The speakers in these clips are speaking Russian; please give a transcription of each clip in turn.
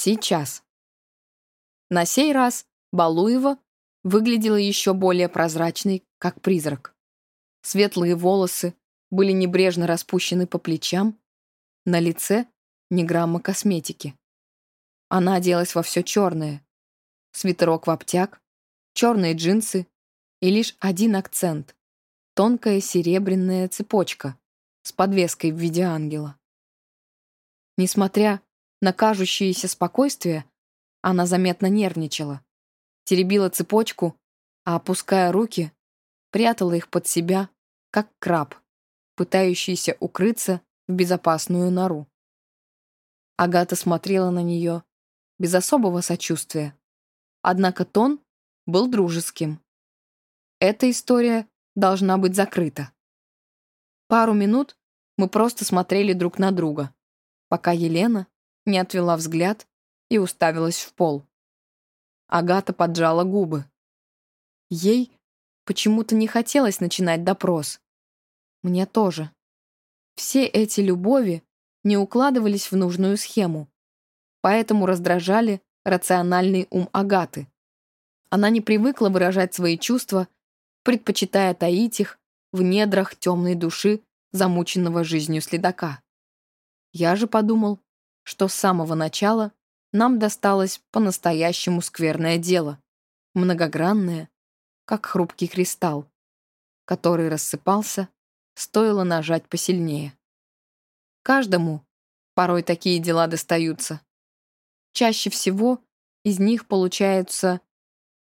Сейчас. На сей раз Балуева выглядела еще более прозрачной, как призрак. Светлые волосы были небрежно распущены по плечам, на лице ни грамма косметики. Она оделась во все черное. Свитерок в обтяг, черные джинсы и лишь один акцент — тонкая серебряная цепочка с подвеской в виде ангела. Несмотря на кажущееся спокойствие, она заметно нервничала, теребила цепочку, а, опуская руки, прятала их под себя, как краб, пытающийся укрыться в безопасную нору. Агата смотрела на нее без особого сочувствия, однако тон был дружеским. Эта история должна быть закрыта. Пару минут мы просто смотрели друг на друга, пока Елена не отвела взгляд и уставилась в пол. Агата поджала губы. Ей почему-то не хотелось начинать допрос. Мне тоже. Все эти любови не укладывались в нужную схему, поэтому раздражали рациональный ум Агаты. Она не привыкла выражать свои чувства, предпочитая таить их в недрах темной души замученного жизнью следака. Я же подумал, что с самого начала нам досталось по-настоящему скверное дело, многогранное, как хрупкий кристалл, который рассыпался, стоило нажать посильнее. Каждому порой такие дела достаются. Чаще всего из них получаются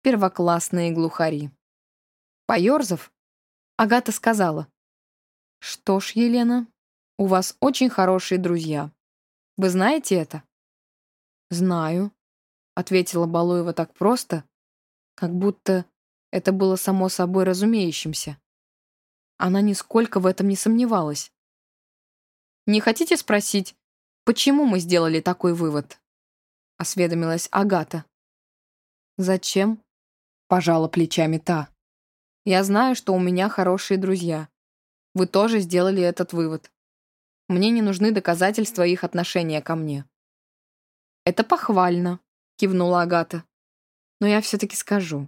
первоклассные глухари. Поерзав, Агата сказала, «Что ж, Елена, у вас очень хорошие друзья. Вы знаете это?» «Знаю», — ответила Балуева так просто, как будто это было само собой разумеющимся. Она нисколько в этом не сомневалась. «Не хотите спросить, почему мы сделали такой вывод?» — осведомилась Агата. «Зачем?» — пожала плечами та. «Я знаю, что у меня хорошие друзья. Вы тоже сделали этот вывод. Мне не нужны доказательства их отношения ко мне. «Это похвально», — кивнула Агата. «Но я все-таки скажу.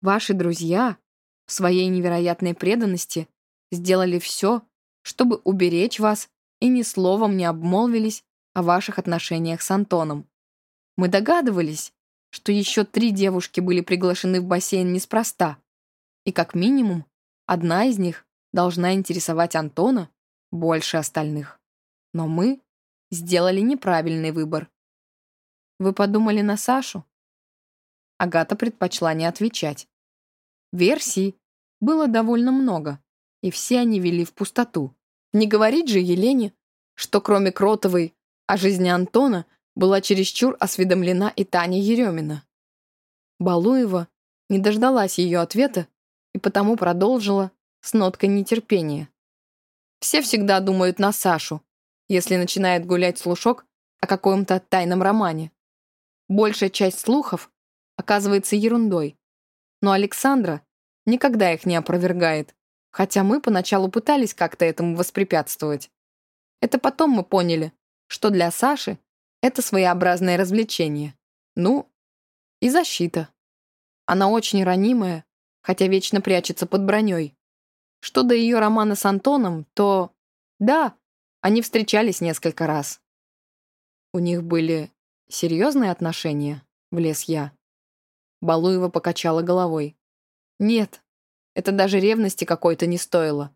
Ваши друзья в своей невероятной преданности сделали все, чтобы уберечь вас и ни словом не обмолвились о ваших отношениях с Антоном. Мы догадывались, что еще три девушки были приглашены в бассейн неспроста, и как минимум одна из них должна интересовать Антона больше остальных. Но мы сделали неправильный выбор. Вы подумали на Сашу?» Агата предпочла не отвечать. Версий было довольно много, и все они вели в пустоту. Не говорить же Елене, что кроме Кротовой о жизни Антона была чересчур осведомлена и Таня Еремина. Балуева не дождалась ее ответа и потому продолжила с ноткой нетерпения. Все всегда думают на Сашу, если начинает гулять слушок о каком-то тайном романе. Большая часть слухов оказывается ерундой. Но Александра никогда их не опровергает, хотя мы поначалу пытались как-то этому воспрепятствовать. Это потом мы поняли, что для Саши это своеобразное развлечение. Ну, и защита. Она очень ранимая, хотя вечно прячется под броней. Что до ее романа с Антоном, то... Да, они встречались несколько раз. У них были «Серьезные отношения?» — влез я. Балуева покачала головой. «Нет, это даже ревности какой-то не стоило.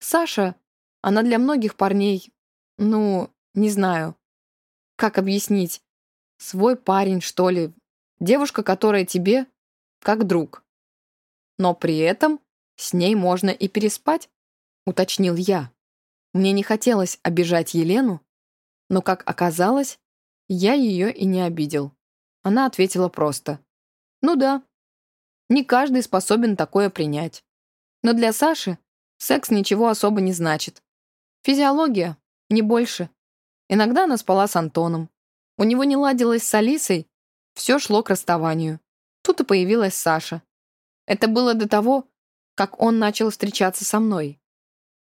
Саша, она для многих парней, ну, не знаю, как объяснить, свой парень, что ли, девушка, которая тебе как друг. Но при этом с ней можно и переспать, уточнил я. Мне не хотелось обижать Елену, но, как оказалось, я ее и не обидел. Она ответила просто. «Ну да, не каждый способен такое принять. Но для Саши секс ничего особо не значит. Физиология, не больше. Иногда она спала с Антоном. У него не ладилось с Алисой, все шло к расставанию. Тут и появилась Саша. Это было до того, как он начал встречаться со мной.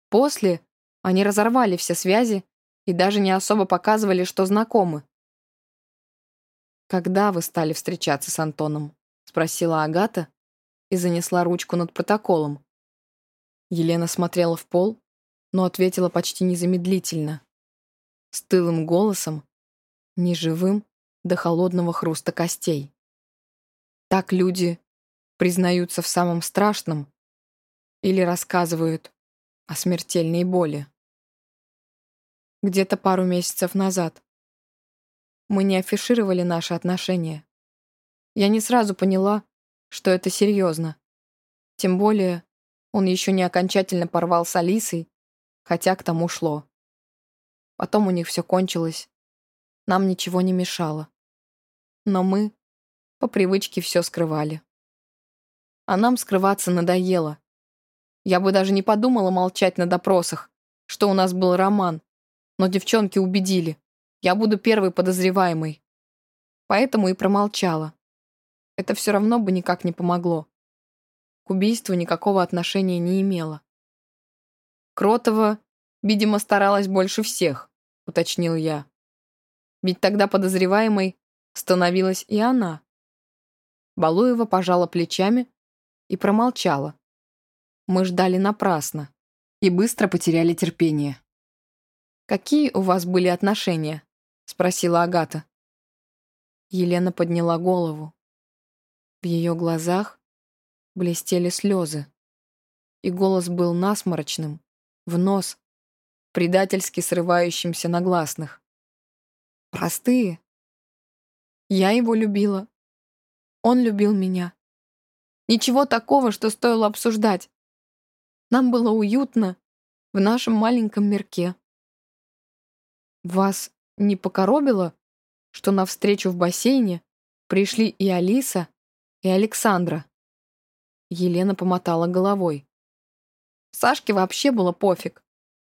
После они разорвали все связи и даже не особо показывали, что знакомы. «Когда вы стали встречаться с Антоном?» — спросила Агата и занесла ручку над протоколом. Елена смотрела в пол, но ответила почти незамедлительно. С тылым голосом, неживым до холодного хруста костей. Так люди признаются в самом страшном или рассказывают о смертельной боли. Где-то пару месяцев назад. Мы не афишировали наши отношения. Я не сразу поняла, что это серьезно. Тем более, он еще не окончательно порвал с Алисой, хотя к тому шло. Потом у них все кончилось. Нам ничего не мешало. Но мы по привычке все скрывали. А нам скрываться надоело. Я бы даже не подумала молчать на допросах, что у нас был роман, но девчонки убедили. Я буду первой подозреваемой. Поэтому и промолчала. Это все равно бы никак не помогло. К убийству никакого отношения не имело. Кротова, видимо, старалась больше всех, уточнил я. Ведь тогда подозреваемой становилась и она. Балуева пожала плечами и промолчала. Мы ждали напрасно и быстро потеряли терпение. «Какие у вас были отношения?» — спросила Агата. Елена подняла голову. В ее глазах блестели слезы, и голос был насморочным, в нос, предательски срывающимся на гласных. «Простые. Я его любила, он любил меня. Ничего такого, что стоило обсуждать. Нам было уютно в нашем маленьком мирке. Вас не покоробило, что навстречу в бассейне пришли и Алиса, и Александра? Елена помотала головой. Сашке вообще было пофиг,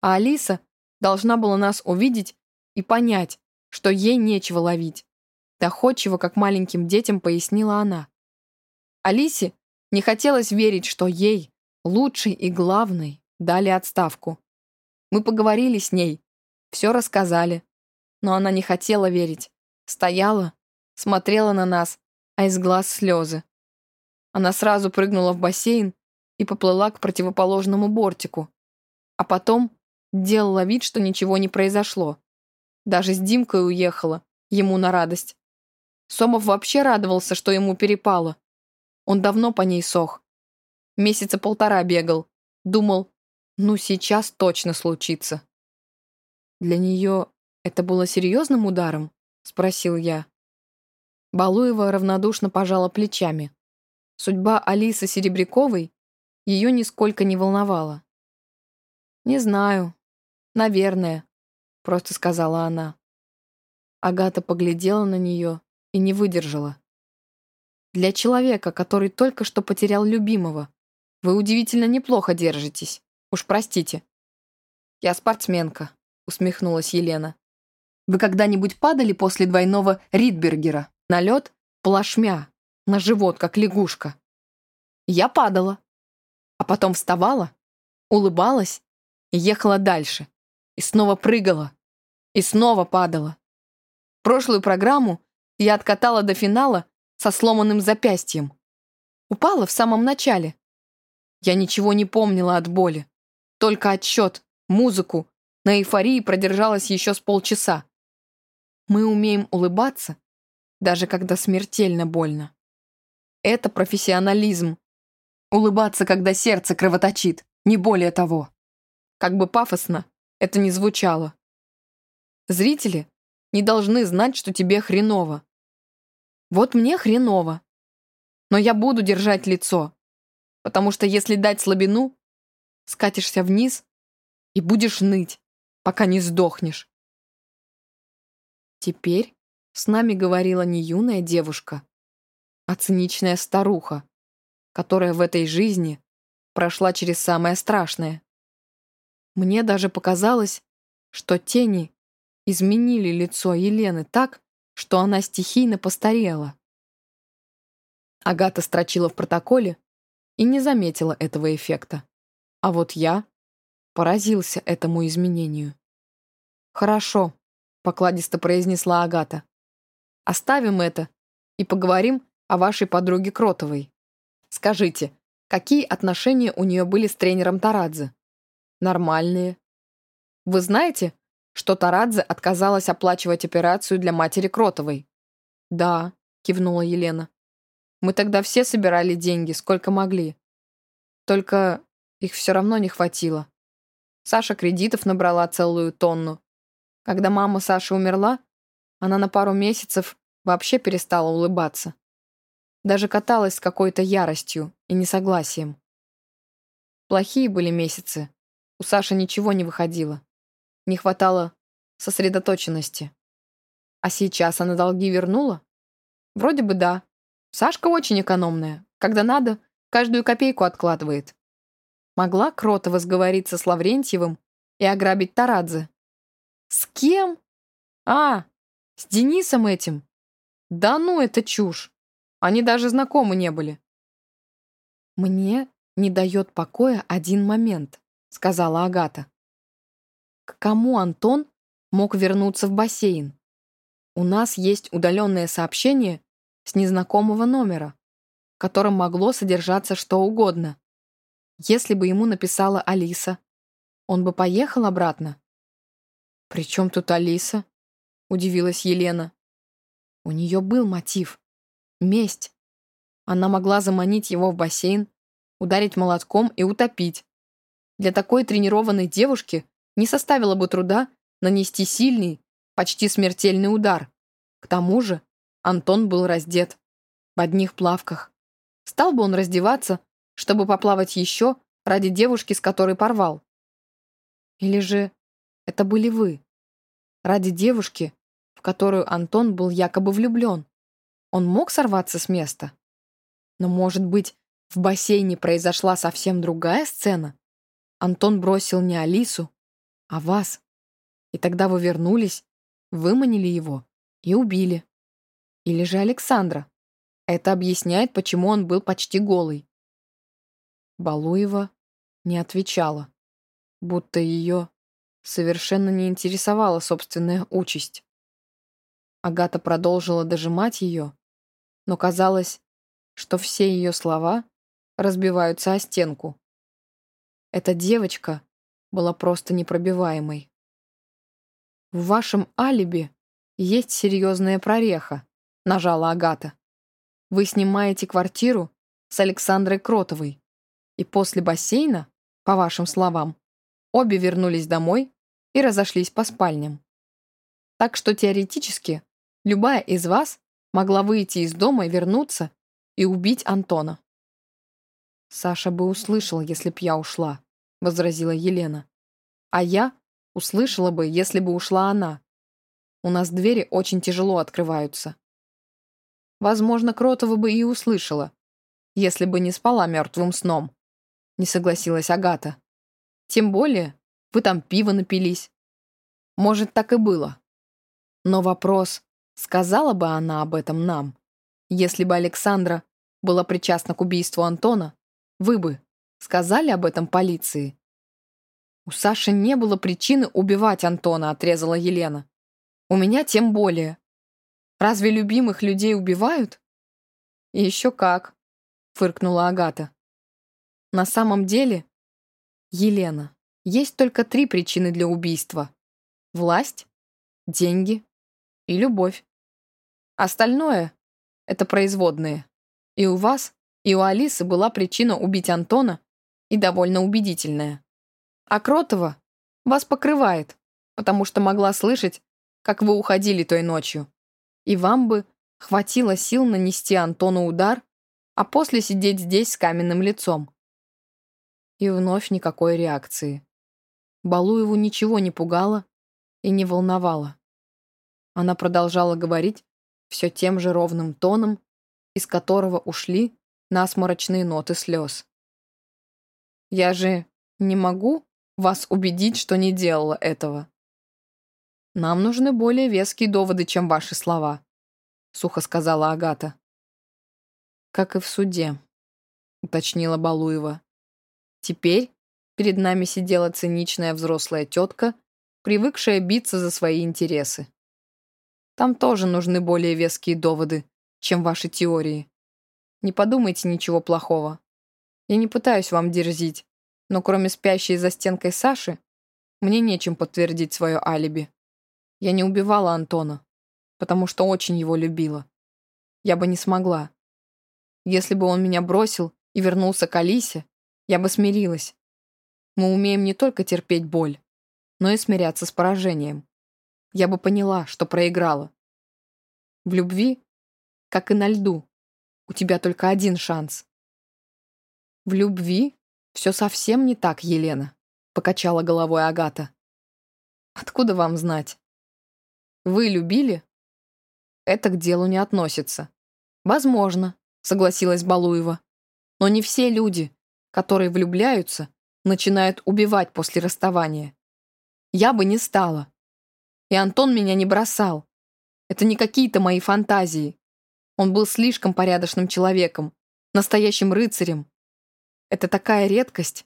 а Алиса должна была нас увидеть и понять, что ей нечего ловить. Доходчиво, как маленьким детям, пояснила она. Алисе не хотелось верить, что ей, лучшей и главной, дали отставку. Мы поговорили с ней, все рассказали. Но она не хотела верить. Стояла, смотрела на нас, а из глаз слезы. Она сразу прыгнула в бассейн и поплыла к противоположному бортику. А потом делала вид, что ничего не произошло. Даже с Димкой уехала, ему на радость. Сомов вообще радовался, что ему перепало. Он давно по ней сох. Месяца полтора бегал. Думал, ну сейчас точно случится. Для нее это было серьезным ударом? Спросил я. Балуева равнодушно пожала плечами. Судьба Алисы Серебряковой ее нисколько не волновала. «Не знаю. Наверное», — просто сказала она. Агата поглядела на нее и не выдержала. Для человека, который только что потерял любимого, вы удивительно неплохо держитесь. Уж простите. Я спортсменка, усмехнулась Елена. Вы когда-нибудь падали после двойного Ридбергера на лед плашмя, на живот, как лягушка? Я падала. А потом вставала, улыбалась и ехала дальше. И снова прыгала. И снова падала. Прошлую программу я откатала до финала со сломанным запястьем. Упала в самом начале. Я ничего не помнила от боли. Только отсчет, музыку. На эйфории продержалась еще с полчаса. Мы умеем улыбаться, даже когда смертельно больно. Это профессионализм. Улыбаться, когда сердце кровоточит, не более того. Как бы пафосно это ни звучало. Зрители не должны знать, что тебе хреново. Вот мне хреново. Но я буду держать лицо, потому что если дать слабину, скатишься вниз и будешь ныть, пока не сдохнешь. Теперь с нами говорила не юная девушка, а циничная старуха, которая в этой жизни прошла через самое страшное. Мне даже показалось, что тени изменили лицо Елены так, что она стихийно постарела. Агата строчила в протоколе и не заметила этого эффекта. А вот я поразился этому изменению. «Хорошо», — покладисто произнесла Агата. Оставим это и поговорим о вашей подруге Кротовой. Скажите, какие отношения у нее были с тренером Тарадзе? Нормальные. Вы знаете, что Тарадзе отказалась оплачивать операцию для матери Кротовой? Да, кивнула Елена. Мы тогда все собирали деньги, сколько могли. Только их все равно не хватило. Саша кредитов набрала целую тонну. Когда мама Саши умерла, она на пару месяцев вообще перестала улыбаться. Даже каталась с какой-то яростью и несогласием. Плохие были месяцы. У Саши ничего не выходило. Не хватало сосредоточенности. А сейчас она долги вернула? Вроде бы да. Сашка очень экономная. Когда надо, каждую копейку откладывает. Могла Кротова сговориться с Лаврентьевым и ограбить Тарадзе? С кем? А, с Денисом этим. Да ну, это чушь. Они даже знакомы не были. Мне не дает покоя один момент, сказала Агата. К кому Антон мог вернуться в бассейн? У нас есть удаленное сообщение с незнакомого номера, в котором могло содержаться что угодно. Если бы ему написала Алиса, он бы поехал обратно. «При чем тут Алиса?» — удивилась Елена. У нее был мотив — месть. Она могла заманить его в бассейн, ударить молотком и утопить. Для такой тренированной девушки не составило бы труда нанести сильный, почти смертельный удар. К тому же Антон был раздет. В одних плавках. Стал бы он раздеваться, чтобы поплавать еще ради девушки, с которой порвал? Или же это были вы? Ради девушки, в которую Антон был якобы влюблен. Он мог сорваться с места? Но, может быть, в бассейне произошла совсем другая сцена? Антон бросил не Алису, а вас. И тогда вы вернулись, выманили его и убили. Или же Александра. Это объясняет, почему он был почти голый. Балуева не отвечала, будто ее совершенно не интересовала собственная участь. Агата продолжила дожимать ее, но казалось, что все ее слова разбиваются о стенку. Эта девочка была просто непробиваемой. В вашем алиби есть серьезная прореха, нажала Агата. Вы снимаете квартиру с Александрой Кротовой. И после бассейна, по вашим словам, обе вернулись домой и разошлись по спальням. Так что теоретически любая из вас могла выйти из дома и вернуться и убить Антона. «Саша бы услышал, если б я ушла», — возразила Елена. «А я услышала бы, если бы ушла она. У нас двери очень тяжело открываются. Возможно, Кротова бы и услышала, если бы не спала мертвым сном. Не согласилась Агата. Тем более, вы там пиво напились. Может, так и было. Но вопрос, сказала бы она об этом нам? Если бы Александра была причастна к убийству Антона, вы бы сказали об этом полиции? У Саши не было причины убивать Антона, отрезала Елена. У меня тем более. Разве любимых людей убивают? И еще как, фыркнула Агата. На самом деле, Елена, есть только три причины для убийства. Власть, деньги и любовь. Остальное — это производные. И у вас, и у Алисы была причина убить Антона, и довольно убедительная. А Кротова вас покрывает, потому что могла слышать, как вы уходили той ночью и вам бы хватило сил нанести Антону удар, а после сидеть здесь с каменным лицом. И вновь никакой реакции. Балуеву ничего не пугало и не волновало. Она продолжала говорить все тем же ровным тоном, из которого ушли насморочные ноты слез. «Я же не могу вас убедить, что не делала этого. «Нам нужны более веские доводы, чем ваши слова», — сухо сказала Агата. «Как и в суде», — уточнила Балуева. «Теперь перед нами сидела циничная взрослая тетка, привыкшая биться за свои интересы. Там тоже нужны более веские доводы, чем ваши теории. Не подумайте ничего плохого. Я не пытаюсь вам дерзить, но кроме спящей за стенкой Саши, мне нечем подтвердить свое алиби. Я не убивала Антона, потому что очень его любила. Я бы не смогла. Если бы он меня бросил и вернулся к Алисе, я бы смирилась. Мы умеем не только терпеть боль, но и смиряться с поражением. Я бы поняла, что проиграла. В любви, как и на льду, у тебя только один шанс. В любви все совсем не так, Елена, покачала головой Агата. Откуда вам знать? Вы любили? Это к делу не относится. Возможно, согласилась Балуева. Но не все люди, которые влюбляются, начинают убивать после расставания. Я бы не стала. И Антон меня не бросал. Это не какие-то мои фантазии. Он был слишком порядочным человеком, настоящим рыцарем. Это такая редкость.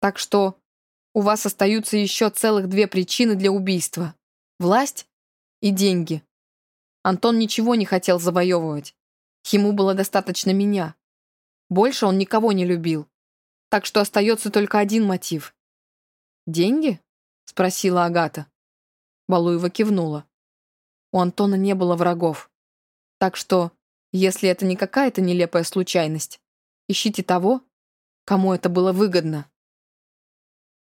Так что у вас остаются еще целых две причины для убийства. Власть и деньги. Антон ничего не хотел завоевывать. Ему было достаточно меня. Больше он никого не любил. Так что остается только один мотив. «Деньги?» — спросила Агата. Балуева кивнула. У Антона не было врагов. Так что, если это не какая-то нелепая случайность, ищите того, кому это было выгодно.